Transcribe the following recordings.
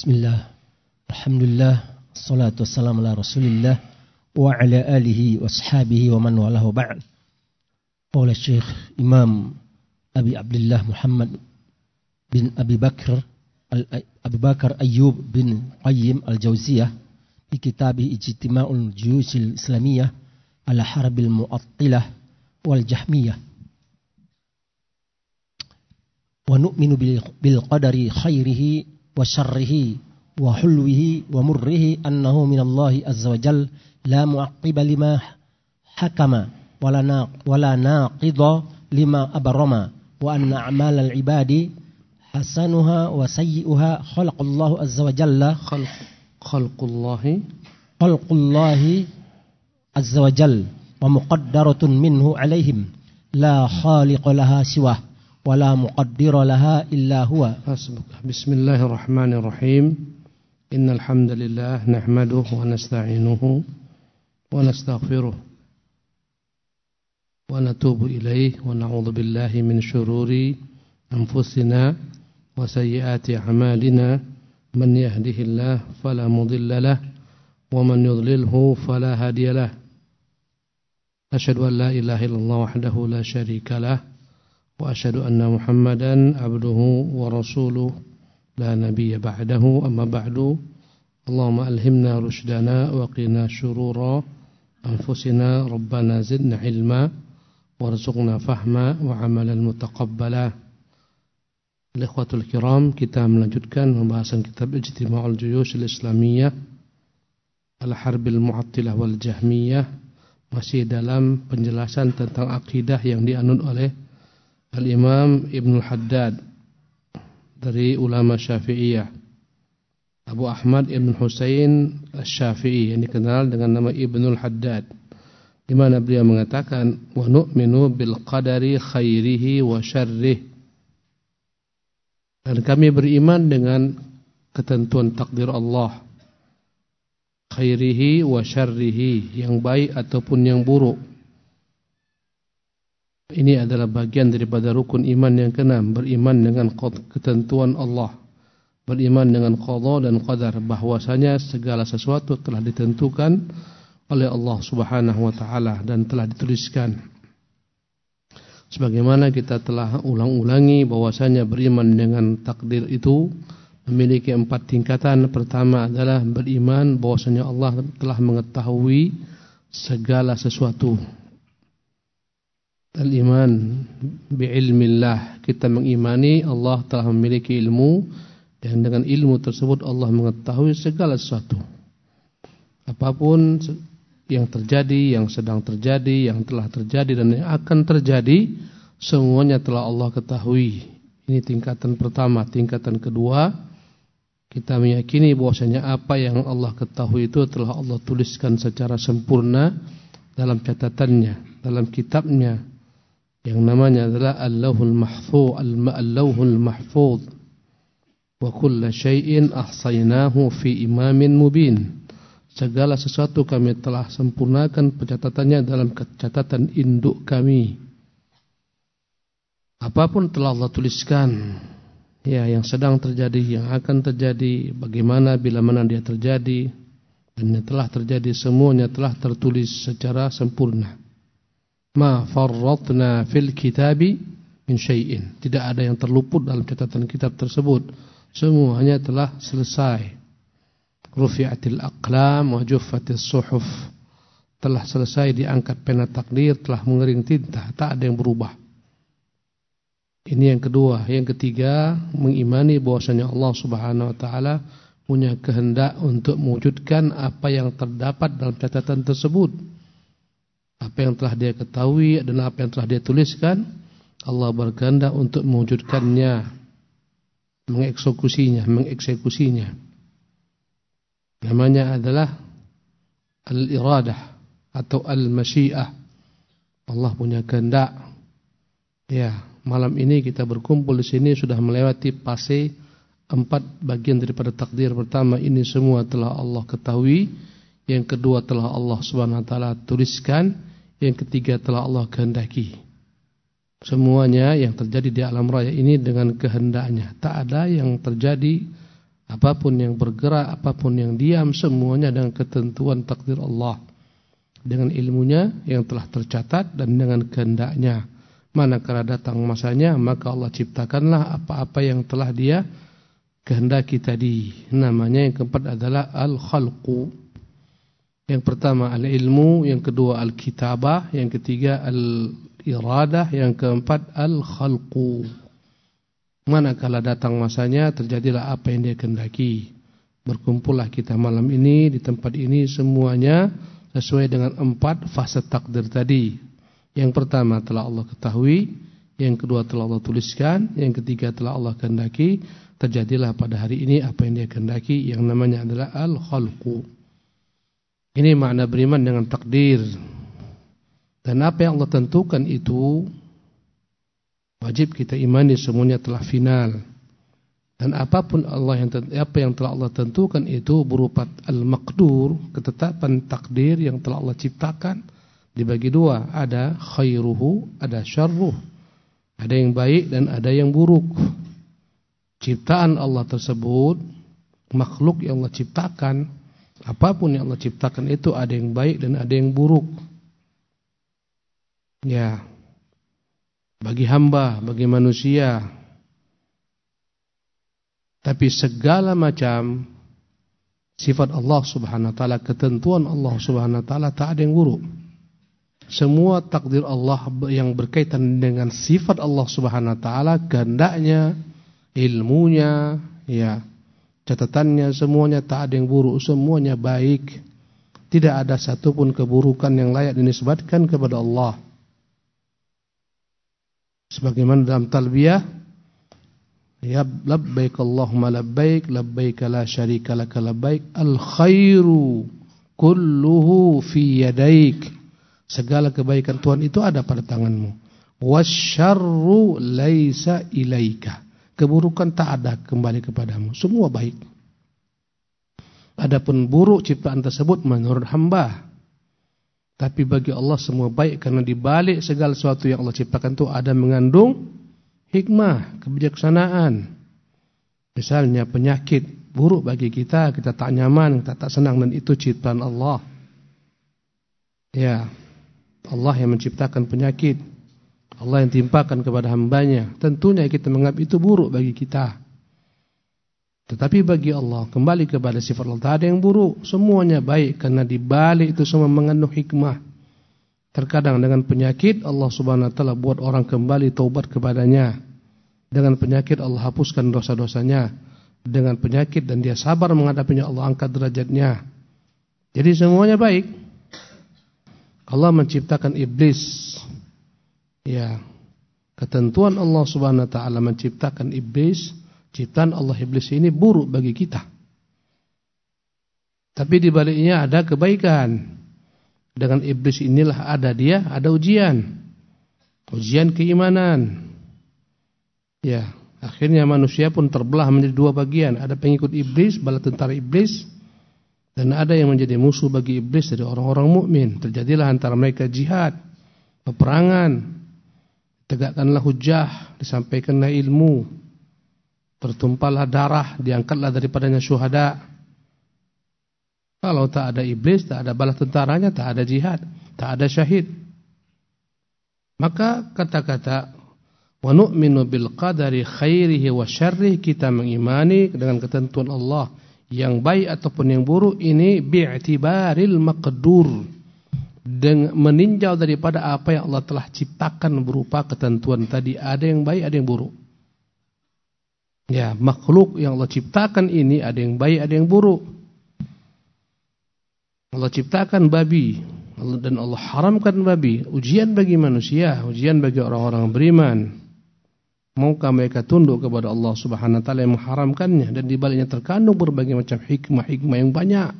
بسم الله الحمد لله الصلاة والسلام على رسول الله وعلى آله وأصحابه ومن والاه بعد قول الشيخ إمام أبي عبد الله محمد بن أبي بكر أبي بكر أيوب بن قيم الجوزية في كتابه اجتماع الجيوش الإسلامية على حرب المؤطلة والجحمية ونؤمن بالقدر خيره wa syarrihi wa hulwihi wa murrihi annahu minallahi azza wa jal la mu'aqqiba lima hakama wala na wala naqidha lima abarama wa anna a'malal ibadi hasanuha wa sayyi'uha khalaqallahu azza wa jalla khalq khalqullahi khalqullahi azza wa jal wa muqaddaratun minhu ولا مقدر لها إلا هو. بسم الله الرحمن الرحيم. إن الحمد لله نحمده ونستعينه ونستغفره ونتوب إليه ونعوذ بالله من شرور أنفسنا وسيئات أعمالنا. من يهده الله فلا مضل له ومن يضلله فلا هادي له. أشهد أن لا إله إلا الله وحده لا شريك له وأشهد أن محمدا عبده ورسوله لا نبي بعده أما بعد اللهم ألهمنا رشدنا وقنا شرور أنفسنا ربنا زدنا علما وارزقنا فهما وعملا متقبلا Ikhwatul kiram kita melanjutkan pembahasan kitab Ijtima'ul Juyush Al-Islamiyah Al-Harbil Mu'attilah wal Jahmiyah masih dalam penjelasan tentang akidah yang dianut oleh Al-Imam Ibn Haddad dari ulama Syafi'iyah. Abu Ahmad Ibn Husain Syafi'i yang dikenal dengan nama Ibnul Haddad. Di mana beliau mengatakan wa nu'minu bil qadari khairihi wa syarrih. Dan kami beriman dengan ketentuan takdir Allah. Khairihi wa syarrihi, yang baik ataupun yang buruk. Ini adalah bagian daripada rukun iman yang keenam, beriman dengan ketentuan Allah. Beriman dengan qada dan qadar bahwasanya segala sesuatu telah ditentukan oleh Allah Subhanahu wa taala dan telah dituliskan. Sebagaimana kita telah ulang-ulangi bahwasanya beriman dengan takdir itu memiliki empat tingkatan. Pertama adalah beriman bahwasanya Allah telah mengetahui segala sesuatu Al-iman bi'ilmillah. Kita mengimani Allah telah memiliki ilmu Dan dengan ilmu tersebut Allah mengetahui segala sesuatu. Apa pun yang terjadi, yang sedang terjadi, yang telah terjadi dan yang akan terjadi Semuanya telah Allah ketahui. Ini tingkatan pertama. Tingkatan kedua Kita meyakini bahwasanya apa yang Allah ketahui itu telah Allah tuliskan secara sempurna Dalam catatannya, dalam kitabnya yang namanya adalah Allahul Mahfuz Al-Lauhul Mahfuz. Wa kulla syai'in ahsaynahu fi imamin mubin. Segala sesuatu kami telah sempurnakan pencatatannya dalam catatan induk kami. Apa pun telah Allah tuliskan ya yang sedang terjadi yang akan terjadi bagaimana bila mana dia terjadi dan yang telah terjadi semuanya telah tertulis secara sempurna ma farratna fil kitabi min syai'in. Tidak ada yang terluput dalam catatan kitab tersebut. Semuanya telah selesai. Rufi'atil aqlam wa juffatis suhuf. Telah selesai diangkat pena takdir, telah mengering tinta, tak ada yang berubah. Ini yang kedua, yang ketiga mengimani bahwasanya Allah Subhanahu wa taala punya kehendak untuk mewujudkan apa yang terdapat dalam catatan tersebut apa yang telah dia ketahui dan apa yang telah dia tuliskan Allah berkehendak untuk mewujudkannya mengeksekusinya mengeksekusinya. Namanya adalah al-iradah atau al-masyiah. Allah punya kehendak. Ya malam ini kita berkumpul di sini sudah melewati fase empat bagian daripada takdir pertama. Ini semua telah Allah ketahui. Yang kedua telah Allah Subhanahu wa taala tuliskan yang ketiga telah Allah kehendaki. Semuanya yang terjadi di alam raya ini dengan kehendaknya. Tak ada yang terjadi Apa pun yang bergerak, apa pun yang diam, semuanya dengan ketentuan takdir Allah. Dengan ilmunya yang telah tercatat dan dengan kehendaknya. Manakala datang masanya, maka Allah ciptakanlah apa-apa yang telah dia kehendaki tadi. Namanya yang keempat adalah al-khalqu. Yang pertama al-ilmu, yang kedua al-kitabah, yang ketiga al-iradah, yang keempat al-khalqu. Manakala datang masanya terjadilah apa yang dia kehendaki. Berkumpullah kita malam ini di tempat ini semuanya sesuai dengan empat fase takdir tadi. Yang pertama telah Allah ketahui, yang kedua telah Allah tuliskan, yang ketiga telah Allah kehendaki. Terjadilah pada hari ini apa yang dia kehendaki yang namanya adalah al-khalqu. Ini makna beriman dengan takdir. Dan apa yang Allah tentukan itu Wajib kita imani semuanya telah final. Dan apa pun Allah yang apa yang telah Allah tentukan itu berupa al-maqdur, ketetapan takdir yang telah Allah ciptakan dibagi dua, ada khairuhu, ada syarruh. Ada yang baik dan ada yang buruk. Ciptaan Allah tersebut, makhluk yang Allah ciptakan, apa pun yang Allah ciptakan itu ada yang baik dan ada yang buruk. Ya, bagi hamba, bagi manusia. Tapi segala macam sifat Allah Subhanahu wa taala, ketentuan Allah Subhanahu wa taala tak ada yang buruk. Semua takdir Allah yang berkaitan dengan sifat Allah Subhanahu wa taala, kehendaknya, ilmunya, ya, catatannya semuanya tak ada yang buruk, semuanya baik. Tidak ada satupun keburukan yang layak dinisbatkan kepada Allah. Sebagaimana dalam talbiyah ya labbaik Allahumma labbaik labbaik la syarika lak labbaik. Al khairu kulluhu fi yadaik. Segala kebaikan Tuhan itu ada pada tanganmu. Wasyarru laisa ilaika keburukan tak ada kembali kepadamu semua baik adapun buruk ciptaan tersebut menurut hamba tapi bagi Allah semua baik karena di balik segala sesuatu yang Allah ciptakan itu ada mengandung hikmah, kebijaksanaan. Misalnya penyakit buruk bagi kita, kita tak nyaman, kita tak senang dan itu ciptaan Allah. Ya, Allah yang menciptakan penyakit. Allah yang timpakan kepada hambanya. Tentunya kita menganggap itu buruk bagi kita. Tetapi bagi Allah kembali kepada sifat Allah tak ada yang buruk, semuanya baik karena di balik itu semua mengandung hikmah. Terkadang dengan penyakit Allah Subhanahu wa taala buat orang kembali taubat kepadanya. Dengan penyakit Allah hapuskan dosa-dosanya. Dengan penyakit dan dia sabar menghadapinya Allah angkat derajatnya. Jadi semuanya baik. Allah menciptakan iblis. Ya. Ketentuan Allah Subhanahu wa taala menciptakan iblis Ciptaan Allah iblis ini buruk bagi kita. Tapi di baliknya ada kebaikan. Dengan iblis inilah ada dia, ada ujian. Ujian keimanan. Ya, akhirnya manusia pun terbelah menjadi dua bagian. Ada pengikut iblis, bala tentara iblis. Dan ada yang menjadi musuh bagi iblis dari orang-orang mukmin. Terjadilah antara mereka jihad, peperangan. Tegakkanlah hujah, disampaikanlah ilmu, Tertumpahlah darah, diangkatlah daripadanya syuhada. Kalau tak ada iblis, tak ada bala tentaranya, tak ada jihad, tak ada syahid. Maka kata-kata wa nu'minu bil qadari khairihi wa syarrihi kita mengimani dengan ketentuan Allah yang baik ataupun yang buruk ini bi'tibaril maqdur dengan meninjau daripada apa yang Allah telah ciptakan berupa ketentuan tadi ada yang baik ada yang buruk Ya, makhluk yang Allah ciptakan ini ada yang baik, ada yang buruk. Allah ciptakan babi dan Allah haramkan babi. Ujian bagi manusia, ujian bagi orang-orang beriman. Maukah mereka tunduk kepada Allah Subhanahu wa taala yang mengharamkannya dan di baliknya terkandung berbagai macam hikmah-hikmah yang banyak.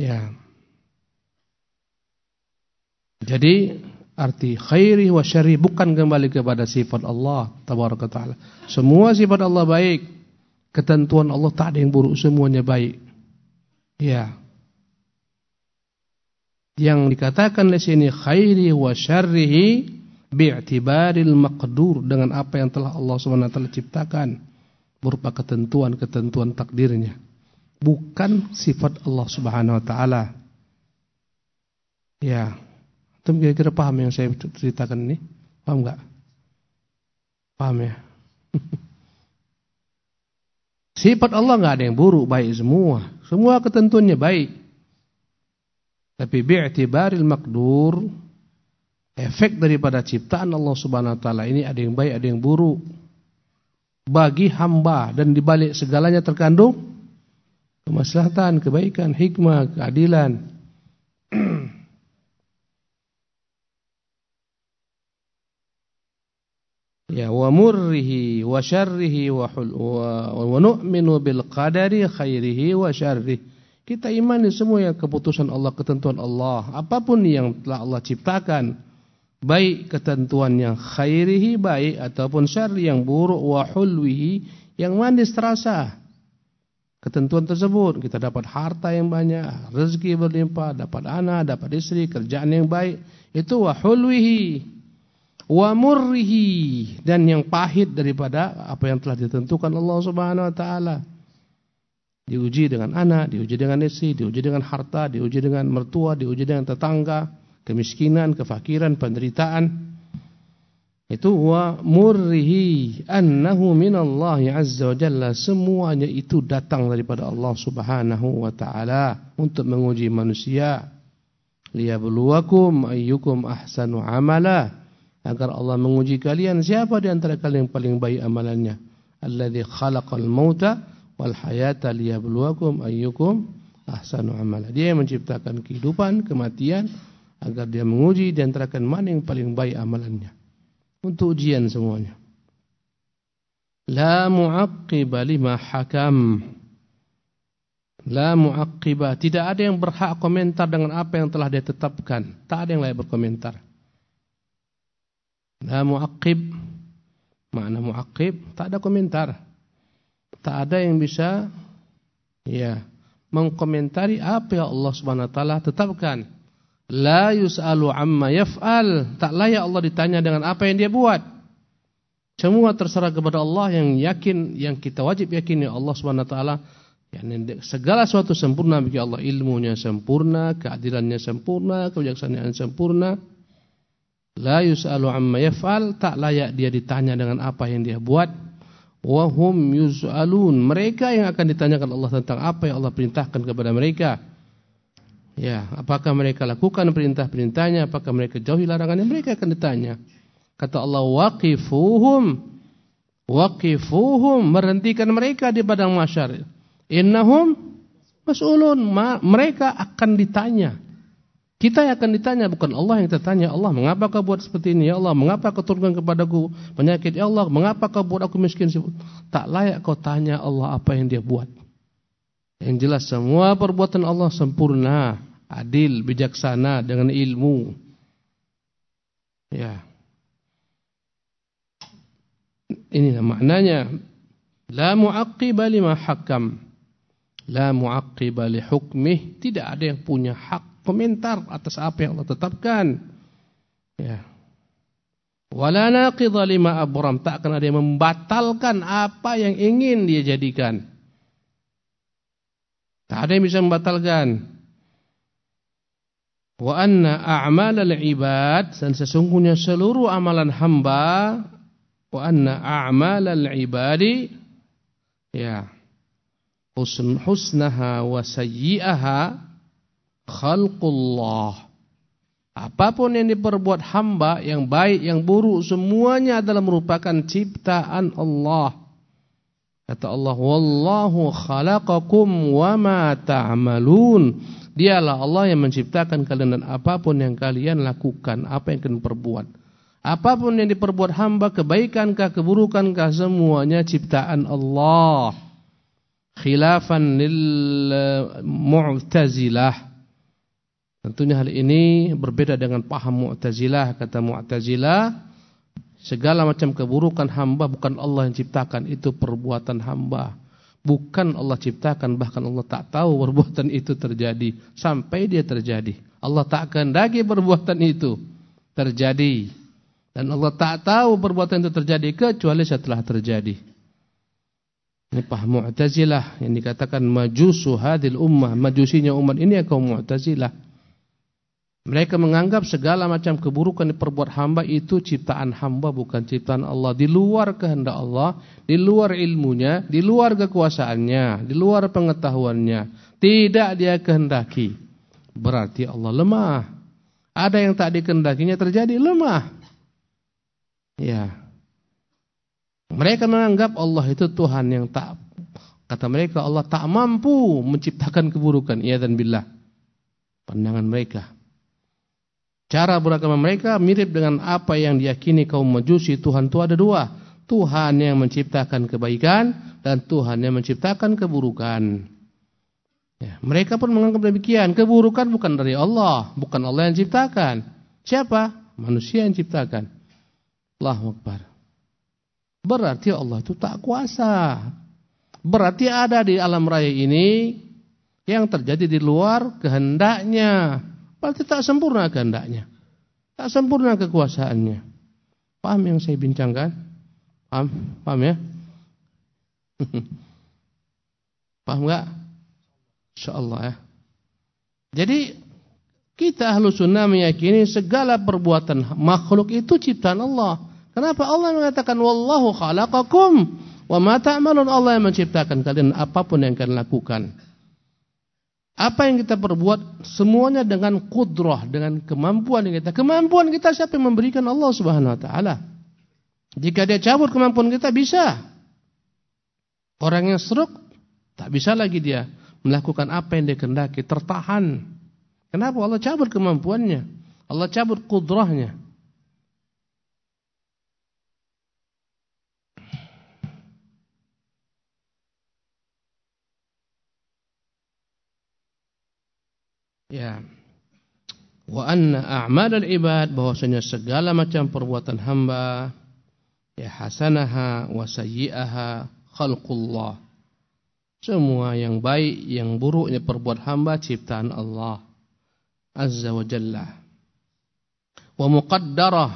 Ya. Jadi arti khairi wa syari bukan kembali kepada sifat Allah tabaraka taala. Semua sifat Allah baik. Ketentuan Allah tak ada yang buruk, semuanya baik. Ya. Yang dikatakan di sini khairi wa syarrihi bi'tibaril maqdur dengan apa yang telah Allah taala ciptakan. berupa ketentuan-ketentuan takdirnya. Bukan sifat Allah Subhanahu wa taala. Ya. Antum kira-kira paham yang saya ceritakan ini? Paham enggak? Paham ya? Sifat Allah enggak ada yang buruk, baik semua. Semua ketentuannya baik. Tapi bi'tibaril makdur efek daripada ciptaan Allah Subhanahu wa taala ini ada yang baik, ada yang buruk. Bagi hamba dan dibalik segalanya terkandung kemaslahatan, kebaikan, hikmah, keadilan. Ya wa murrihi wa syarrihi wa, wa nu'minu bil qadari khairihi wa syarrihi kita imani semua yang keputusan Allah, ketentuan Allah. Apa pun yang telah Allah ciptakan. Baik ketentuan yang khairihi baik ataupun syarri yang buruk wa hulwihi yang manis terasa. Ketentuan tersebut kita dapat harta yang banyak, rezeki berlimpah, dapat anak, dapat istri, kerjaan yang baik. Itu wa hulwihi wa murrihi. Dan yang pahit daripada apa yang telah ditentukan Allah Subhanahu wa taala. Diuji dengan anak, diuji dengan istri, diuji dengan harta, diuji dengan mertua, diuji dengan tetangga, kemiskinan, kefakiran, penderitaan. Itu wa murrihi annahu minallahi azza wa jalla. Semuanya itu datang daripada Allah Subhanahu wa taala untuk menguji manusia. Liyabluwakum ayyukum ahsanu amala agar Allah menguji kalian siapa di antara kalian yang paling baik amalannya alladzi khalaqal mauta wal hayata liyabluwakum ayyukum ahsanu amala. Dia yang menciptakan kehidupan, kematian agar dia menguji dan antara mana yang paling baik amalannya. Untuk ujian semuanya. La mu'aqqiba lima hakam. La mu'aqqiba. Tidak ada yang berhak komentar dengan apa yang telah dia tetapkan. Tak ada yang layak berkomentar. La mu'aqqib. Makna mu'aqqib. Tak ada komentar tak ada yang bisa ya mengkomentari apa yang Allah Subhanahu wa taala tetapkan. La yus'alu amma yaf'al. Tak layak Allah ditanya dengan apa yang dia buat. Semua terserah kepada Allah yang yakin, yang kita wajib yakini Allah Subhanahu wa taala Yani segala sesuatu sempurna bagi Allah, ilmunya sempurna, keadilannya sempurna, kebijaksanaan sempurna. La yus'alu amma yaf'al, tak layak dia ditanya dengan apa yang dia buat. Wahum yuz'alun mereka yang akan ditanyakan Allah tentang apa yang Allah perintahkan kepada mereka. Ya apakah mereka lakukan perintah-perintahnya? Apakah mereka jauhi larangannya? Mereka akan ditanya. Kata Allah waqifuhum. Waqifuhum. Merhentikan mereka di padang mahsyar. Innahum mas'ulun. Mereka akan ditanya kita yang akan ditanya bukan Allah yang tertanya Allah mengapa kau buat seperti ini? Ya Allah mengapa kau turunkan kepadaku penyakit? Ya Allah mengapa kau buat aku miskin? Tak layak kau tanya Allah apa yang dia buat. Yang jelas semua perbuatan Allah sempurna adil bijaksana dengan ilmu. Ya. Ini maknanya. La muaqqiba lima hakam. La muaqqiba li hukmih. Tidak ada yang punya hak komentar atas apa yang Allah tetapkan. Ya. Wala naqidha lima abram, tak akan ada yang membatalkan apa yang ingin dia jadikan. Tak ada yang bisa membatalkan. Wa anna a'malal ibad dan sesungguhnya seluruh amalan hamba wa anna a'malal ibadi ya husnaha wa sayyi'aha khalqullah. Apa pun yang diperbuat hamba, yang baik, yang buruk, semuanya adalah merupakan ciptaan Allah. Kata Allah, Wallahu khalaqakum wa ma ta'malun. Dialah Allah yang menciptakan kalian dan apa pun yang kalian lakukan, apa yang kalian perbuat. Apa pun yang diperbuat hamba, kebaikankah, keburukankah, semuanya ciptaan Allah. Khilafan lil mu'tazilah. Tentunya hal ini berbeda dengan paham Mu'tazilah. Kata Mu'tazilah, segala macam keburukan hamba bukan Allah yang ciptakan, itu perbuatan hamba. Bukan Allah ciptakan, bahkan Allah tak tahu perbuatan itu terjadi sampai dia terjadi. Allah tak lagi perbuatan itu terjadi. Dan Allah tak tahu perbuatan itu terjadi kecuali setelah terjadi. Ini paham Mu'tazilah yang dikatakan majusu hadil ummah, majusinya umat ini ya kaum Mu'tazilah. Mereka menganggap segala macam keburukan diperbuat hamba itu ciptaan hamba bukan ciptaan Allah. Di luar kehendak Allah, di luar ilmunya, di luar kekuasaannya, di luar pengetahuannya. Tidak dia kehendaki. Berarti Allah lemah. Ada yang tak dikehendakinya terjadi lemah. Ya. Mereka menganggap Allah itu Tuhan yang tak kata mereka Allah tak mampu menciptakan keburukan. Iya dan billah. Pandangan mereka. Cara beragama mereka mirip dengan apa yang diyakini kaum Majusi. Tuhan itu ada dua. Tuhan yang menciptakan kebaikan dan Tuhan yang menciptakan keburukan. Ya, mereka pun menganggap demikian. Keburukan bukan dari Allah, bukan Allah yang ciptakan. Siapa? Manusia yang ciptakan. Allahu Akbar. Berarti Allah itu tak kuasa. Berarti ada di alam raya ini yang terjadi di luar kehendaknya. Berarti tak sempurna kehendaknya. Tak sempurna kekuasaannya. Paham yang saya bincangkan? Paham? Paham ya? Paham enggak? Insyaallah ya. Jadi kita ahlu sunnah meyakini segala perbuatan makhluk itu ciptaan Allah. Kenapa Allah mengatakan wallahu khalaqakum wa ma ta'malun Allah yang menciptakan kalian apa pun yang kalian lakukan. Apa yang kita perbuat semuanya dengan kudrah, dengan kemampuan kita. Kemampuan kita siapa yang memberikan Allah Subhanahu wa taala. Jika dia cabut kemampuan kita bisa. Orang yang seruk tak bisa lagi dia melakukan apa yang dia kehendaki, tertahan. Kenapa Allah cabut kemampuannya? Allah cabut kudrahnya. Ya. Wa anna a'mal al-ibad bahwasanya segala macam perbuatan hamba ya hasanaha wa sayyi'aha khalqullah. Semua yang baik, yang buruk yang perbuat hamba ciptaan Allah Azza wa Jalla. Wa muqaddarah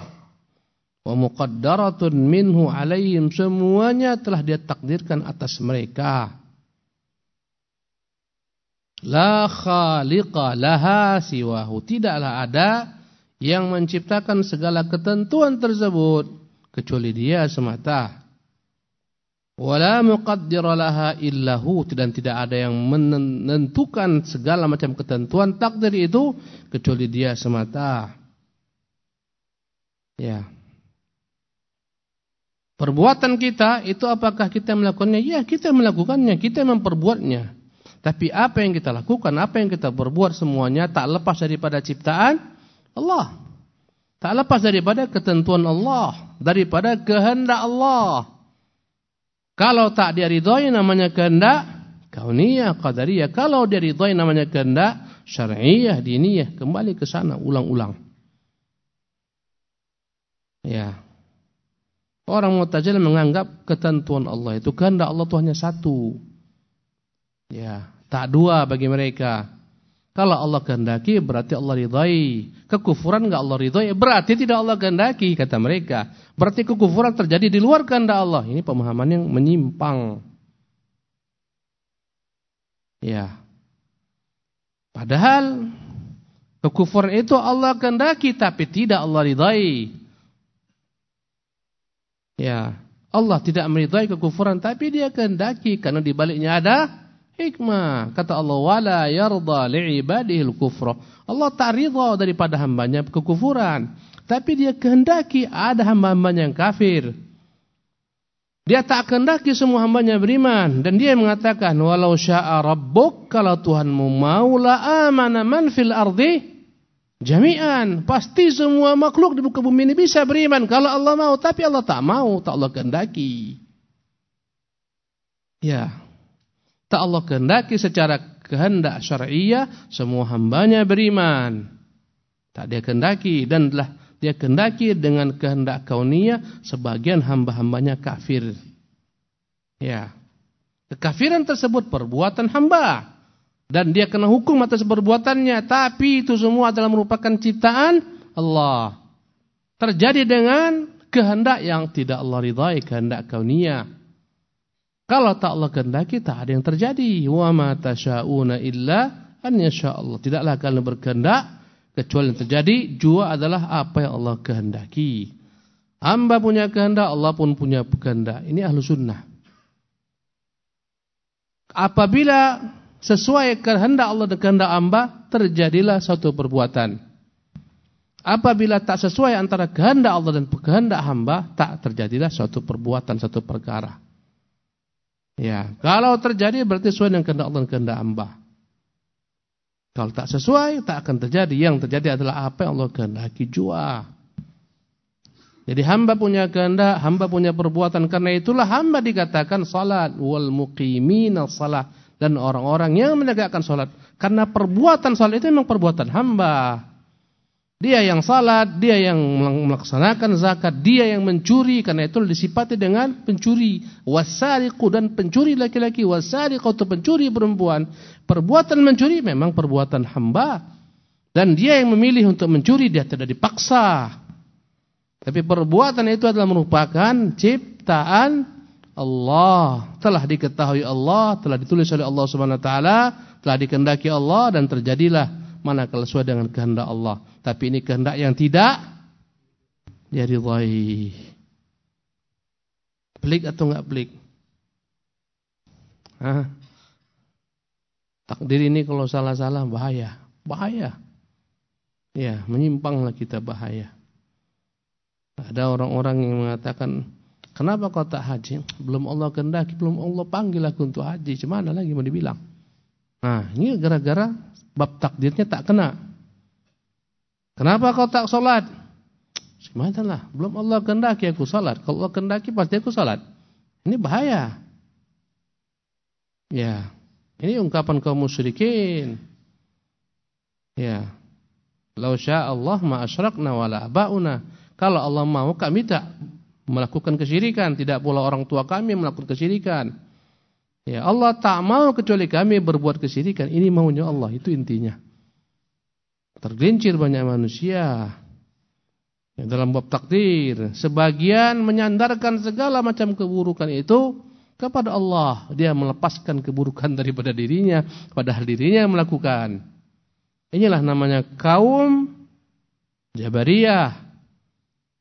wa muqaddaratun minhu alaihim semuanya telah dia takdirkan atas mereka. La khaliqa laha siwahu. Tidaklah ada yang menciptakan segala ketentuan tersebut kecuali dia semata. Wala muqaddira laha illahu dan tidak ada yang menentukan segala macam ketentuan takdir itu kecuali dia semata. Ya. Perbuatan kita itu apakah kita melakukannya? Ya, kita melakukannya, kita memperbuatnya. Tapi apa yang kita lakukan, apa yang kita berbuat semuanya tak lepas daripada ciptaan Allah. Tak lepas daripada ketentuan Allah, daripada kehendak Allah. Kalau tak dia ridhoi namanya kehendak kauniyah, qadariyah. Kalau dia ridhoi namanya kehendak syar'iyah, diniyah. Kembali ke sana ulang-ulang. Ya. Orang Mu'tazilah menganggap ketentuan Allah itu kehendak Allah itu hanya satu. Ya. Tak dua bagi mereka. Kalau Allah kehendaki berarti Allah ridhai. Kekufuran enggak Allah ridhai berarti tidak Allah kehendaki kata mereka. Berarti kekufuran terjadi di luar kehendak Allah. Ini pemahaman yang menyimpang. Ya. Padahal kekufuran itu Allah kehendaki tapi tidak Allah ridhai. Ya. Allah tidak meridhai kekufuran tapi dia kehendaki karena di baliknya ada Hikmah. Kata Allah, wala yarda li'ibadihil kufra. Allah tak ridha daripada hambanya kekufuran. Tapi dia kehendaki ada hamba-hambanya yang kafir. Dia tak kehendaki semua hambanya beriman. Dan dia mengatakan, walau sya'a rabbuk, kalau Tuhanmu mau la amana man fil ardi jami'an. Pasti semua makhluk di buka bumi ini bisa beriman. Kalau Allah mau, tapi Allah tak mau, tak Allah kehendaki. Ya, Tak Allah kehendaki secara kehendak syariah semua hambanya beriman. Tak dia kehendaki dan telah dia kehendaki dengan kehendak kauniyah sebagian hamba-hambanya kafir. Ya. Kekafiran tersebut perbuatan hamba dan dia kena hukum atas perbuatannya tapi itu semua adalah merupakan ciptaan Allah. Terjadi dengan kehendak yang tidak Allah ridhai, kehendak kauniyah. Kalau tak Allah kehendaki tak ada yang terjadi. Wa ma tasyauna illa an Allah. Tidaklah kalian berkehendak kecuali yang terjadi jua adalah apa yang Allah kehendaki. Hamba punya kehendak, Allah pun punya kehendak. Ini ahlu sunnah. Apabila sesuai kehendak Allah dan kehendak hamba, terjadilah suatu perbuatan. Apabila tak sesuai antara kehendak Allah dan kehendak hamba, tak terjadilah suatu perbuatan, suatu perkara. Ya, kalau terjadi berarti sesuai dengan kehendak Allah dan kehendak hamba. Kalau tak sesuai, tak akan terjadi. Yang terjadi adalah apa yang Allah kehendaki jua. Jadi hamba punya kehendak, hamba punya perbuatan. Karena itulah hamba dikatakan salat wal muqimina salat dan orang-orang yang menegakkan salat. Karena perbuatan salat itu memang perbuatan hamba. Dia yang salat, dia yang melaksanakan zakat, dia yang mencuri karena itu disipati dengan pencuri. Wasariqu dan pencuri laki-laki, wasariqatu pencuri perempuan. Perbuatan mencuri memang perbuatan hamba. Dan dia yang memilih untuk mencuri dia tidak dipaksa. Tapi perbuatan itu adalah merupakan ciptaan Allah. Telah diketahui Allah, telah ditulis oleh Allah Subhanahu wa taala, telah dikehendaki Allah dan terjadilah manakala sesuai dengan kehendak Allah. Tapi ini kehendak yang tidak diridhai. Pelik atau enggak pelik? Hah? Takdir ini kalau salah-salah bahaya, bahaya. Ya, menyimpanglah kita bahaya. Ada orang-orang yang mengatakan, kenapa kau tak haji? Belum Allah kehendaki, belum Allah panggil aku untuk haji. Cemana lagi mau dibilang? Nah, ini gara-gara bab takdirnya tak kena. Kenapa kau tak sholat? Sematalah, belum Allah kehendaki aku sholat. Kalau Allah kehendaki pasti aku sholat. Ini bahaya. Ya, ini ungkapan kaum musyrikin. Ya, lau Allah ma asyrakna wala abauna. Kalau Allah mau kami tak melakukan kesyirikan, tidak pula orang tua kami melakukan kesyirikan. Ya, Allah tak mau kecuali kami berbuat kesyirikan. Ini maunya Allah, itu intinya. Tergelincir banyak manusia. Ya, dalam bab takdir, sebagian menyandarkan segala macam keburukan itu kepada Allah. Dia melepaskan keburukan daripada dirinya, padahal dirinya yang melakukan. Inilah namanya kaum Jabariyah.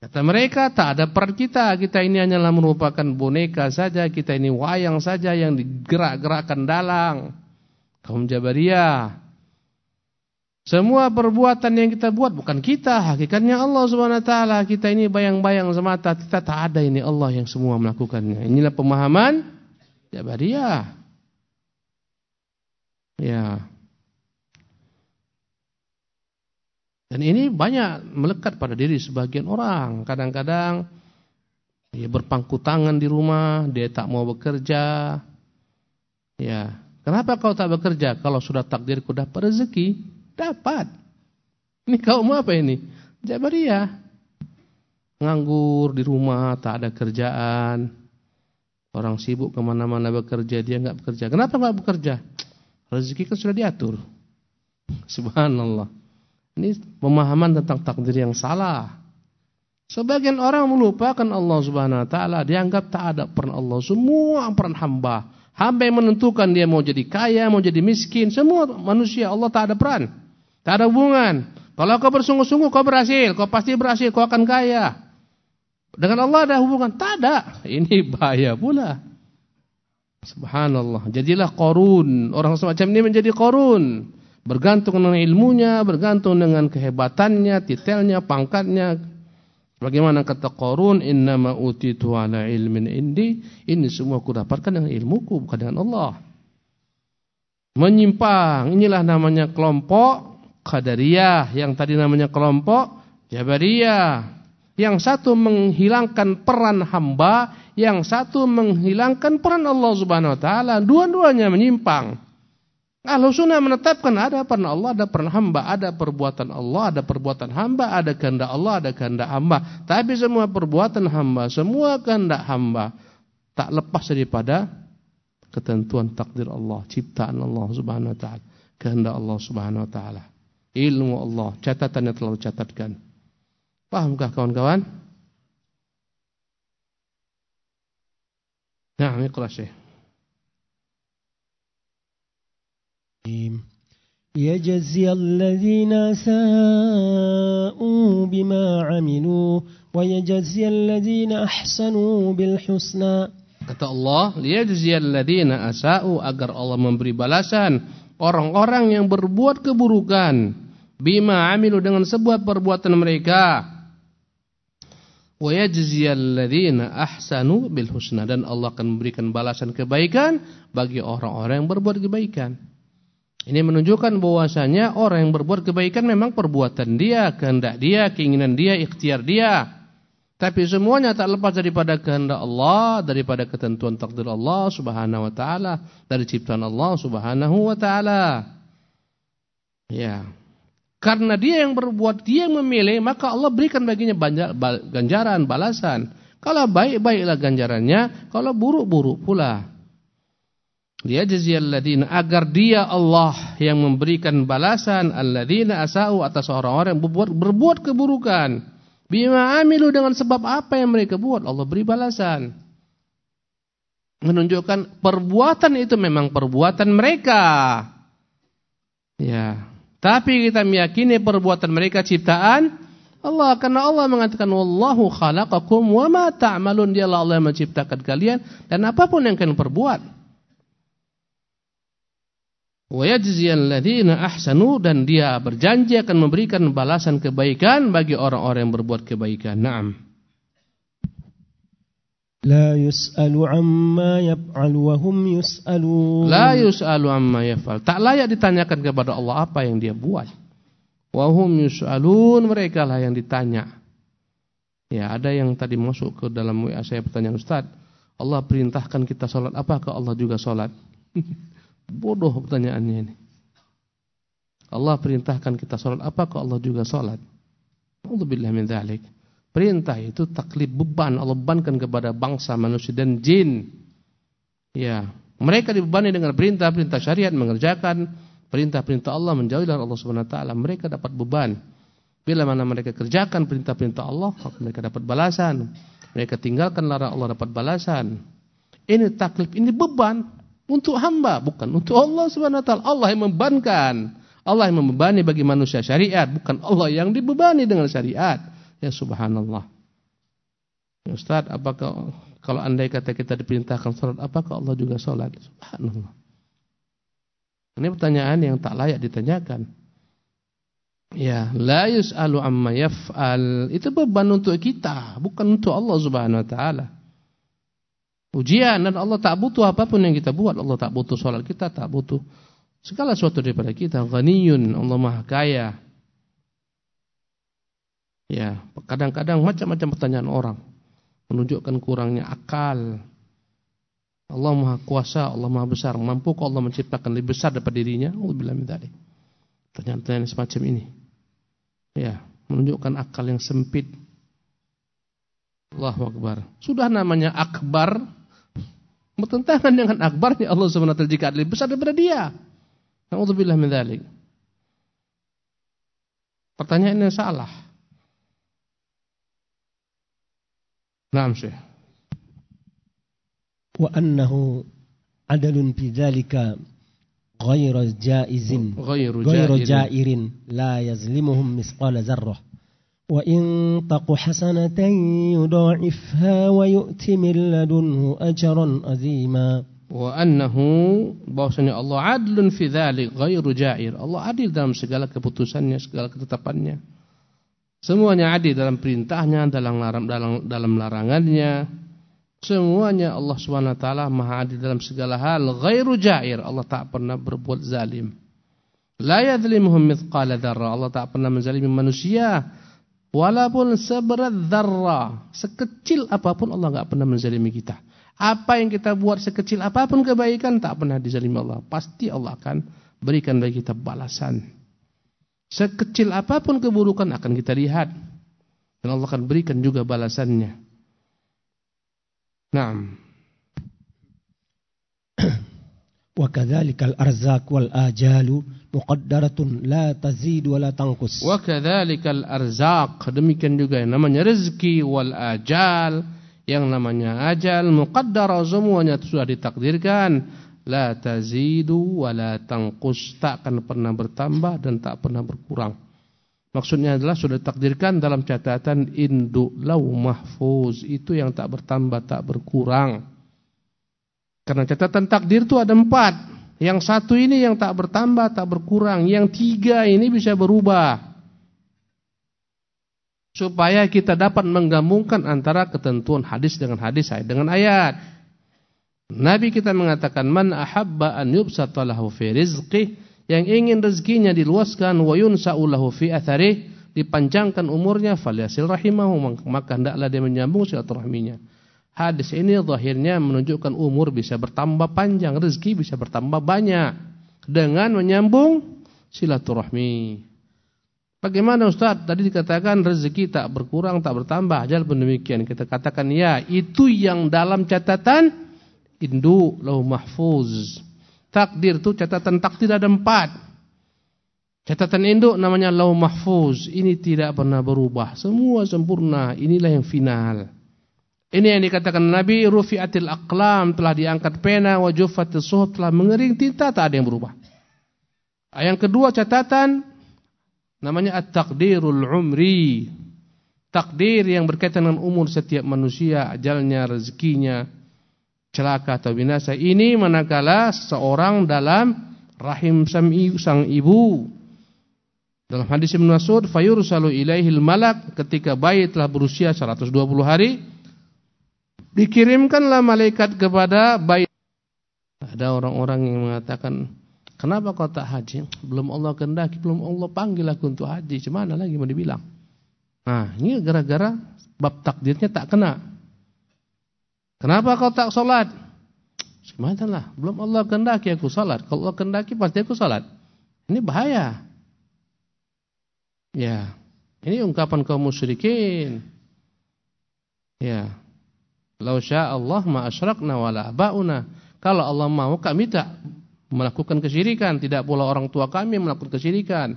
Kata mereka tak ada peran kita, kita ini hanyalah merupakan boneka saja, kita ini wayang saja yang digerak-gerakkan dalang. Kaum Jabariyah. Semua perbuatan yang kita buat bukan kita, hakikatnya Allah taala. Kita ini bayang-bayang semata, kita tak ada ini Allah yang semua melakukannya. Inilah pemahaman Jabariyah. Ya. Dan ini banyak melekat pada diri sebagian orang. Kadang-kadang dia berpangku tangan di rumah, dia tak mau bekerja. Ya, kenapa kau tak bekerja? Kalau sudah takdirku dapat rezeki, dapat. Ini kau mau apa ini? Jabariyah. Nganggur di rumah, tak ada kerjaan. Orang sibuk ke mana-mana bekerja, dia nggak bekerja. Kenapa nggak bekerja? Rezeki kan sudah diatur. Subhanallah. Ini pemahaman tentang takdir yang salah. Sebagian orang melupakan Allah Subhanahu wa taala, dianggap tak ada peran Allah, semua peran hamba. Hamba yang menentukan dia mau jadi kaya, mau jadi miskin, semua manusia Allah tak ada peran. Tak ada hubungan. Kalau kau bersungguh-sungguh kau berhasil, kau pasti berhasil, kau akan kaya. Dengan Allah ada hubungan? Tak ada. Ini bahaya pula. Subhanallah. Jadilah korun. Orang semacam ini menjadi korun. Bergantung dengan ilmunya, bergantung dengan kehebatannya, titelnya, pangkatnya. Bagaimana kata Qarun, "Innama utitu ala ilmin indi." Ini semua aku dapatkan dengan ilmuku, bukan dengan Allah. Menyimpang, inilah namanya kelompok Qadariyah, yang tadi namanya kelompok Jabariyah. Yang satu menghilangkan peran hamba, yang satu menghilangkan peran Allah Subhanahu wa taala. Dua-duanya menyimpang. Ahlu sunnah menetapkan ada peran Allah, ada peran hamba, ada perbuatan Allah, ada perbuatan hamba, ada kehendak Allah, ada kehendak hamba. Tapi semua perbuatan hamba, semua kehendak hamba tak lepas daripada ketentuan takdir Allah, ciptaan Allah Subhanahu wa taala, kehendak Allah Subhanahu wa taala. Ilmu Allah, catatannya telah dicatatkan. Pahamkah kawan-kawan? Nah, ini kelas ليجزي الذين ساءوا بما عملوا ويجزي الذين أحسنوا بالحسنى Kata Allah, liyajziyal ladzina asa'u agar Allah memberi balasan orang-orang yang berbuat keburukan bima amilu dengan sebuah perbuatan mereka. Wa yajziyal ladzina ahsanu bil husna dan Allah akan memberikan balasan kebaikan bagi orang-orang yang berbuat kebaikan. Ini menunjukkan bahwasanya orang yang berbuat kebaikan memang perbuatan dia, kehendak dia, keinginan dia, ikhtiar dia. Tapi semuanya tak lepas daripada kehendak Allah, daripada ketentuan takdir Allah Subhanahu wa taala, dari ciptaan Allah Subhanahu wa taala. Ya. Karena dia yang berbuat, dia yang memilih, maka Allah berikan baginya ganjaran, balasan. Kalau baik, baiklah ganjarannya, kalau buruk, buruk pula. Dia jaziyal ladina agar dia Allah yang memberikan balasan alladzina asau atas orang-orang yang berbuat, berbuat keburukan. Bima amilu dengan sebab apa yang mereka buat Allah beri balasan. Menunjukkan perbuatan itu memang perbuatan mereka. Ya. Tapi kita meyakini perbuatan mereka ciptaan Allah karena Allah mengatakan wallahu khalaqakum wama ta'malun dialah Allah yang menciptakan kalian dan apa pun yang kalian perbuat ahsanu dan dia berjanji akan memberikan balasan kebaikan bagi orang-orang yang berbuat kebaikan. Naam. La yus'alu amma yaf'al wa hum yus'alun. La yus'alu amma yaf'al. Tak layak ditanyakan kepada Allah apa yang dia buat. Wa hum yus'alun, mereka lah yang ditanya. Ya, ada yang tadi masuk ke dalam WA saya pertanyaan Ustaz, Allah perintahkan kita salat, apakah Allah juga salat? Bodoh pertanyaannya ini. Allah perintahkan kita sholat. Apakah Allah juga sholat? Alhamdulillah min dhalik. Perintah itu taklif beban. Allah bebankan kepada bangsa manusia dan jin. Ya, mereka dibebani dengan perintah-perintah syariat mengerjakan perintah-perintah Allah menjauhi dari Allah Subhanahu wa taala. Mereka dapat beban. Bila mana mereka kerjakan perintah-perintah Allah, mereka dapat balasan. Mereka tinggalkan larang Allah dapat balasan. Ini taklif, ini beban untuk hamba, bukan untuk Allah Subhanahu wa taala. Allah yang membebankan. Allah yang membebani bagi manusia syariat, bukan Allah yang dibebani dengan syariat. Ya subhanallah. Ya Ustaz, apakah kalau andai kata kita diperintahkan salat, apakah Allah juga salat? Subhanallah. Ini pertanyaan yang tak layak ditanyakan. Ya, la yus'alu amma yaf'al. Itu beban untuk kita, bukan untuk Allah Subhanahu wa taala ujian dan Allah tak butuh apa pun yang kita buat. Allah tak butuh sholat kita, tak butuh segala sesuatu daripada kita. Ghaniyun, Allah Maha Kaya. Ya, kadang-kadang macam-macam pertanyaan orang menunjukkan kurangnya akal. Allah Maha Kuasa, Allah Maha Besar. Mampu kok Allah menciptakan lebih besar daripada dirinya? Allah bilang tadi. Pertanyaan-pertanyaan semacam ini. Ya, menunjukkan akal yang sempit. Allahu Akbar. Sudah namanya akbar, bertentangan dengan akbarnya Allah taala jika lebih besar daripada dia. Nauzubillah min dzalik. Pertanyaannya salah. Naam Syekh. Wa annahu adalun fi dzalika ghairu jaizin ghairu jairin la yazlimuhum misqala dzarrah. وإن تق حسنة يضاعفها ويؤت من لدنه أجرا عظيما وأنه bahwasanya Allah adlun fi dzalik ghairu jair. Allah adil dalam segala keputusannya, segala ketetapannya. Semuanya adil dalam perintahnya, dalam larang, dalam dalam larangannya. Semuanya Allah Subhanahu wa taala Maha adil dalam segala hal, ghairu jair. Allah tak pernah berbuat zalim. La yadhlimuhum mithqala dzarrah. Allah tak pernah menzalimi manusia Walaupun seberat darah, sekecil apa pun Allah nggak pernah menzalimi kita. Apa yang kita buat sekecil apa pun kebaikan tak pernah dizalimi Allah. Pasti Allah akan berikan bagi kita balasan. Sekecil apa pun keburukan akan kita lihat dan Allah akan berikan juga balasannya. Nah. Wa kadzalikal arzaq wal ajalu muqaddaratun la tazid wa la tanqus. Wa kadzalikal arzaq, demikian juga yang namanya rezeki wal ajal, yang namanya ajal muqaddara semuanya sudah ditakdirkan, la tazidu wa la tanqus, tak akan pernah bertambah dan tak pernah berkurang. Maksudnya adalah sudah ditakdirkan dalam catatan induk lau mahfuz itu yang tak bertambah tak berkurang. Karena catatan takdir itu ada empat yang satu ini yang tak bertambah tak berkurang. Yang tiga ini bisa berubah. Supaya kita dapat menggabungkan antara ketentuan hadis dengan hadis ayat dengan ayat. Nabi kita mengatakan man ahabba an yubsata lahu fi rizqih yang ingin rezekinya diluaskan wa yunsa'u lahu fi atharih dipanjangkan umurnya falyasil rahimahu maka hendaklah dia menyambung silaturahminya. Hadis ini zahirnya menunjukkan umur bisa bertambah panjang, rezeki bisa bertambah banyak dengan menyambung silaturahmi. Bagaimana Ustaz? Tadi dikatakan rezeki tak berkurang, tak bertambah. Ajal pun demikian. Kita katakan ya, itu yang dalam catatan induk lau mahfuz. Takdir itu catatan takdir ada empat. Catatan induk namanya lau mahfuz. Ini tidak pernah berubah. Semua sempurna. Inilah yang final. Ini yang dikatakan Nabi rufi'atil aqlam telah diangkat pena wa juffatil suhuf telah mengering tinta tak ada yang berubah. Yang kedua catatan namanya at-taqdirul umri. Takdir yang berkaitan dengan umur setiap manusia, ajalnya, rezekinya, celaka atau binasa ini manakala seorang dalam rahim sang ibu dalam hadis Ibnu Mas'ud fayursalu ilaihil malak ketika bayi telah berusia 120 hari dikirimkanlah malaikat kepada bayi ada orang-orang yang mengatakan kenapa kau tak haji belum Allah kehendaki belum Allah panggil aku untuk haji Cuma lagi mau dibilang nah ini gara-gara bab takdirnya tak kena Kenapa kau tak solat? Semangatlah, belum Allah kehendaki aku solat. Kalau Allah kehendaki pasti aku solat. Ini bahaya. Ya, ini ungkapan kaum musyrikin. Ya, lau Allah ma asyrakna wala ba'una. Kalau Allah mau kami tak melakukan kesyirikan, tidak pula orang tua kami melakukan kesyirikan.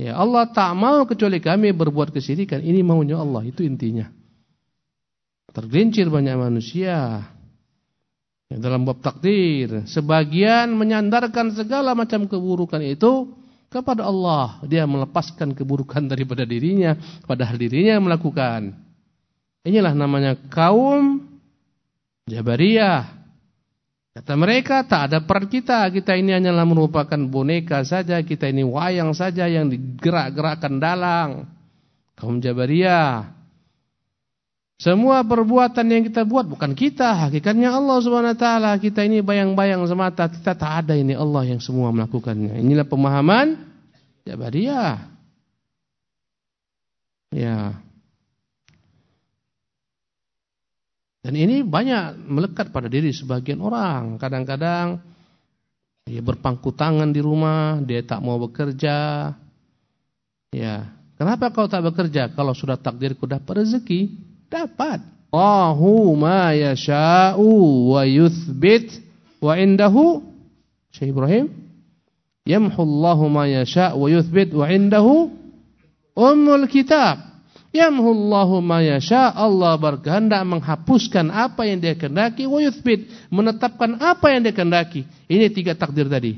Ya, Allah tak mau kecuali kami berbuat kesyirikan. Ini maunya Allah, itu intinya. Tergelincir banyak manusia dalam bab takdir. Sebagian menyandarkan segala macam keburukan itu kepada Allah. Dia melepaskan keburukan daripada dirinya, padahal dirinya melakukan. Inilah namanya kaum Jabariyah. Kata mereka tak ada peran kita, kita ini hanyalah merupakan boneka saja, kita ini wayang saja yang digerak-gerakkan dalang. Kaum Jabariyah. Semua perbuatan yang kita buat bukan kita, hakikatnya Allah taala. Kita ini bayang-bayang semata, kita tak ada ini Allah yang semua melakukannya. Inilah pemahaman Jabariyah. Ya. Dan ini banyak melekat pada diri sebagian orang. Kadang-kadang dia berpangku tangan di rumah, dia tak mau bekerja. Ya. Kenapa kau tak bekerja? Kalau sudah takdirku dapat rezeki, Dapat. Allahu ma yasha'u wa yuthbit wa indahu Syekh Ibrahim yamhu Allahu ma yasha' wa yuthbit wa indahu ummul kitab. Yamhu Allahu ma yasha' Allah berkehendak menghapuskan apa yang dia kehendaki wa yuthbit menetapkan apa yang dia kehendaki. Ini tiga takdir tadi.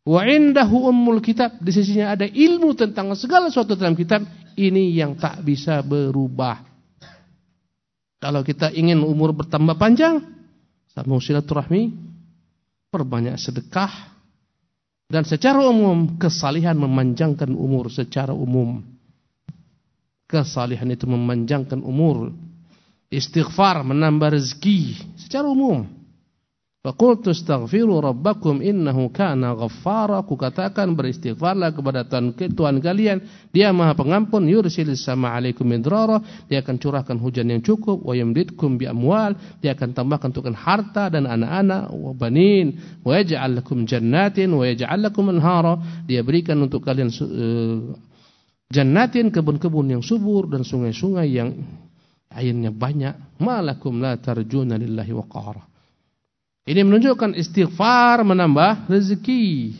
Wa indahu ummul kitab di sisinya ada ilmu tentang segala sesuatu dalam kitab ini yang tak bisa berubah. Kalau kita ingin umur bertambah panjang, sambung silaturahmi, perbanyak sedekah, dan secara umum kesalihan memanjangkan umur secara umum. Kesalihan itu memanjangkan umur. Istighfar menambah rezeki secara umum. Faqultu astaghfiru rabbakum innahu kana ghaffara. Aku katakan beristighfarlah kepada Tuhan, Tuhan kalian. Dia Maha Pengampun. Yursilis sama alaikum midrara. Dia akan curahkan hujan yang cukup. Wa yamdidkum bi amwal. Dia akan tambahkan untuk harta dan anak-anak. Wa banin. Wa yaj'al lakum jannatin. Wa yaj'al lakum anhara. Dia berikan untuk kalian uh, jannatin kebun-kebun yang subur dan sungai-sungai yang airnya banyak. Malakum la tarjuna lillahi waqara. Ini menunjukkan istighfar menambah rezeki.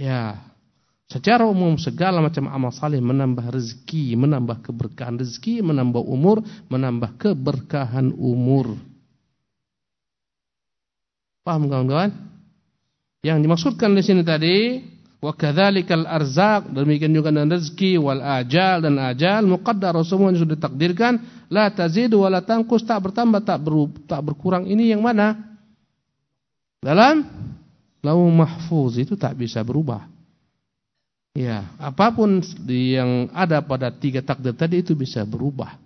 Ya. Secara umum segala macam amal saleh menambah rezeki, menambah keberkahan rezeki, menambah umur, menambah keberkahan umur. Paham kawan-kawan? Yang dimaksudkan di sini tadi wa kadzalikal arzaq demikian juga dan rezeki wal ajal dan ajal muqaddar semua yang sudah ditakdirkan la tazidu wa la tanqus tak bertambah tak ber, tak berkurang ini yang mana? Dalam lauh mahfuz itu tak bisa berubah. Ya, apa pun yang ada pada tiga takdir tadi itu bisa berubah.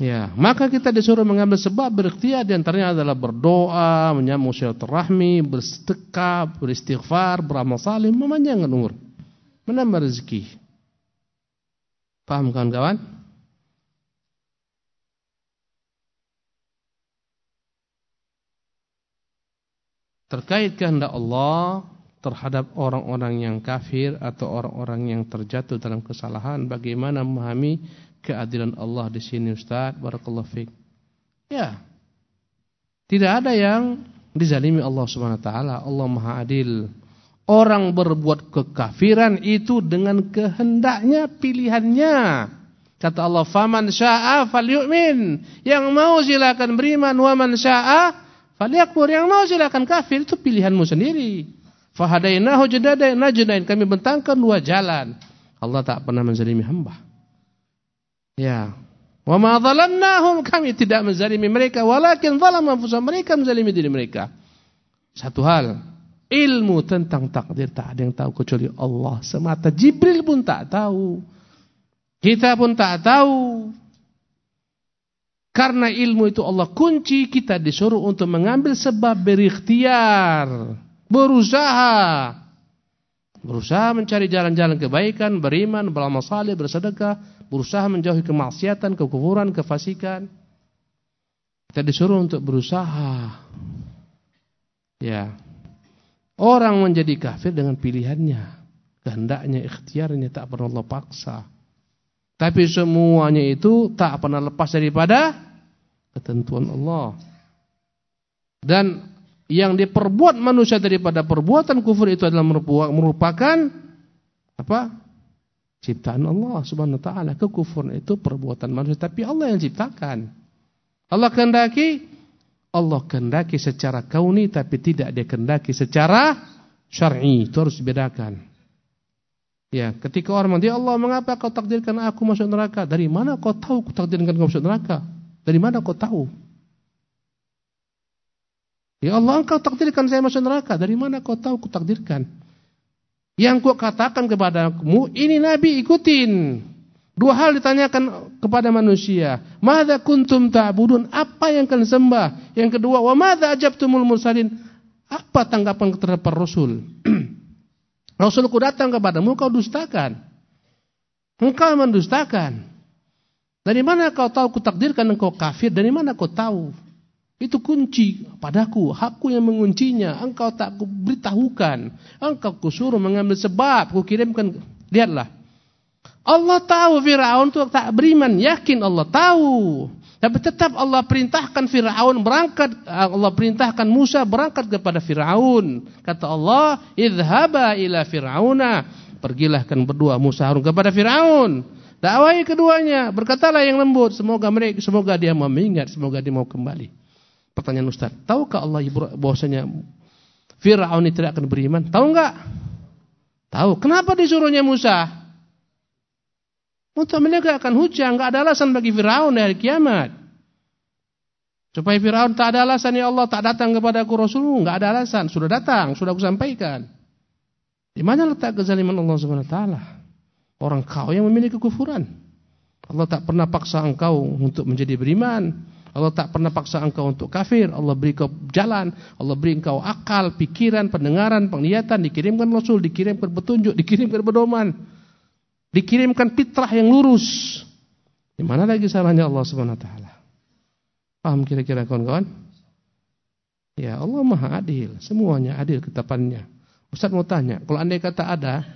Ya, maka kita disuruh mengambil sebab berikhtiar di antaranya adalah berdoa, menyambung silaturahmi, bersedekah, beristighfar, beramal saleh, memanjangkan umur, menambah rezeki. Paham kawan-kawan? Terkait kehendak Allah terhadap orang-orang yang kafir atau orang-orang yang terjatuh dalam kesalahan, bagaimana memahami keadilan Allah di sini Ustaz barakallahu fiik. Ya. Tidak ada yang dizalimi Allah Subhanahu wa taala. Allah Maha Adil. Orang berbuat kekafiran itu dengan kehendaknya, pilihannya. Kata Allah, "Faman syaa'a falyu'min." Yang mau silakan beriman, wa man syaa'a falyakfur. Yang mau silakan kafir itu pilihanmu sendiri. Fahadainahu jadadain najdain. Kami bentangkan dua jalan. Allah tak pernah menzalimi hamba. Ya. Wa ma zalamnahum kami tidak menzalimi mereka walakin zalam anfusahum mereka menzalimi diri mereka. Satu hal, ilmu tentang takdir tak ada yang tahu kecuali Allah semata. Jibril pun tak tahu. Kita pun tak tahu. Karena ilmu itu Allah kunci kita disuruh untuk mengambil sebab berikhtiar, berusaha. Berusaha mencari jalan-jalan kebaikan, beriman, beramal saleh, bersedekah, berusaha menjauhi kemaksiatan, kekufuran, kefasikan. Kita disuruh untuk berusaha. Ya. Orang menjadi kafir dengan pilihannya, kehendaknya, ikhtiarnya tak pernah Allah paksa. Tapi semuanya itu tak pernah lepas daripada ketentuan Allah. Dan yang diperbuat manusia daripada perbuatan kufur itu adalah merupakan apa? Ciptaan Allah subhanahu wa ta'ala. Kekufuran itu perbuatan manusia. Tapi Allah yang ciptakan. Allah kehendaki. Allah kehendaki secara kauni. Tapi tidak dia kehendaki secara syar'i. Itu harus dibedakan. Ya, ketika orang dia Allah mengapa kau takdirkan aku masuk neraka? Dari mana kau tahu kau takdirkan kau masuk neraka? Dari mana kau tahu? Ya Allah engkau takdirkan saya masuk neraka. Dari mana kau tahu kau takdirkan? Yang ku katakan kepadamu, ini Nabi ikutin. Dua hal ditanyakan kepada manusia. Mada kuntum ta'budun? Apa yang kalian sembah? Yang kedua, wa madza ajabtumul mursalin? Apa tanggapan terhadap Rasul? Rasulku datang kepadamu, kau dustakan. Engkau mendustakan. Dari mana kau tahu kutakdirkan engkau kafir? Dari mana kau tahu? Itu kunci padaku, hakku yang menguncinya. Engkau tak beritahukan. Engkau kusuruh mengambil sebab, kukirimkan. Lihatlah. Allah tahu Fir'aun itu tak beriman. Yakin Allah tahu. Tapi tetap Allah perintahkan Fir'aun berangkat. Allah perintahkan Musa berangkat kepada Fir'aun. Kata Allah, Idhaba ila Fir'auna. Pergilahkan berdua Musa Harun kepada Fir'aun. Dakwai keduanya. Berkatalah yang lembut. Semoga mereka, semoga dia mau mengingat. Semoga dia mau kembali. Pertanyaan Ustaz, tahukah Allah bahwasanya Fir'aun tidak akan beriman? Tahu enggak? Tahu. Kenapa disuruhnya Musa? Untuk menegakkan hujan, enggak ada alasan bagi Fir'aun dari kiamat. Supaya Fir'aun tak ada alasan ya Allah tak datang kepada aku Rasul, enggak ada alasan, sudah datang, sudah aku sampaikan. Di mana letak kezaliman Allah Subhanahu wa taala? Orang kau yang memiliki kekufuran. Allah tak pernah paksa engkau untuk menjadi beriman. Allah tak pernah paksa engkau untuk kafir. Allah beri kau jalan. Allah beri engkau akal, pikiran, pendengaran, penglihatan. Dikirimkan Rasul, dikirimkan petunjuk, dikirimkan pedoman. Dikirimkan fitrah yang lurus. Di mana lagi salahnya Allah Subhanahu wa taala? Paham kira-kira kawan-kawan? Ya, Allah Maha Adil. Semuanya adil ketapannya. Ustaz mau tanya, kalau andai kata ada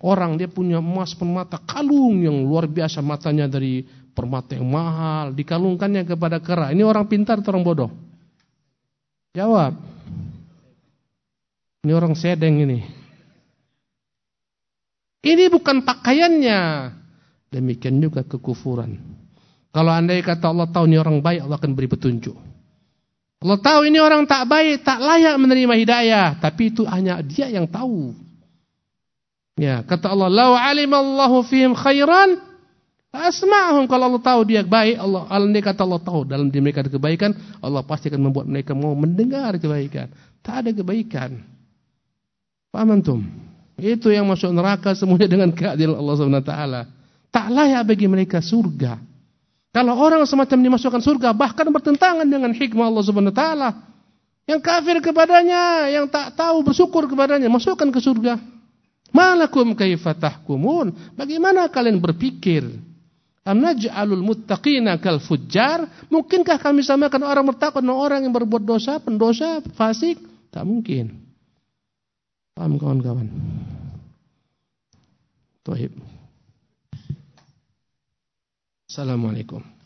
orang dia punya emas permata kalung yang luar biasa matanya dari permata yang mahal, dikalungkannya kepada kera. Ini orang pintar atau orang bodoh? Jawab. Ini orang sedeng ini. Ini bukan pakaiannya. Demikian juga kekufuran. Kalau andai kata Allah tahu ini orang baik, Allah akan beri petunjuk. Allah tahu ini orang tak baik, tak layak menerima hidayah, tapi itu hanya Dia yang tahu. Ya, kata Allah, "Lau alimallahu fihim khairan asma'hum." Kalau Allah tahu dia baik, Allah Allah kata Allah tahu dalam diri mereka ada kebaikan, Allah pasti akan membuat mereka mau mendengar kebaikan. Tak ada kebaikan. Paham antum? Itu yang masuk neraka semuanya dengan keadilan Allah Subhanahu wa taala. Tak layak bagi mereka surga. Kalau orang semacam dimasukkan surga bahkan bertentangan dengan hikmah Allah Subhanahu wa taala. Yang kafir kepadanya, yang tak tahu bersyukur kepadanya, masukkan ke surga. Malakum kaifa tahkumun? Bagaimana kalian berpikir? Am muttaqina kal fujjar? Mungkinkah kami samakan orang bertakwa dengan orang yang berbuat dosa, pendosa, fasik? Tak mungkin. Paham kawan-kawan? Baik. Assalamualaikum.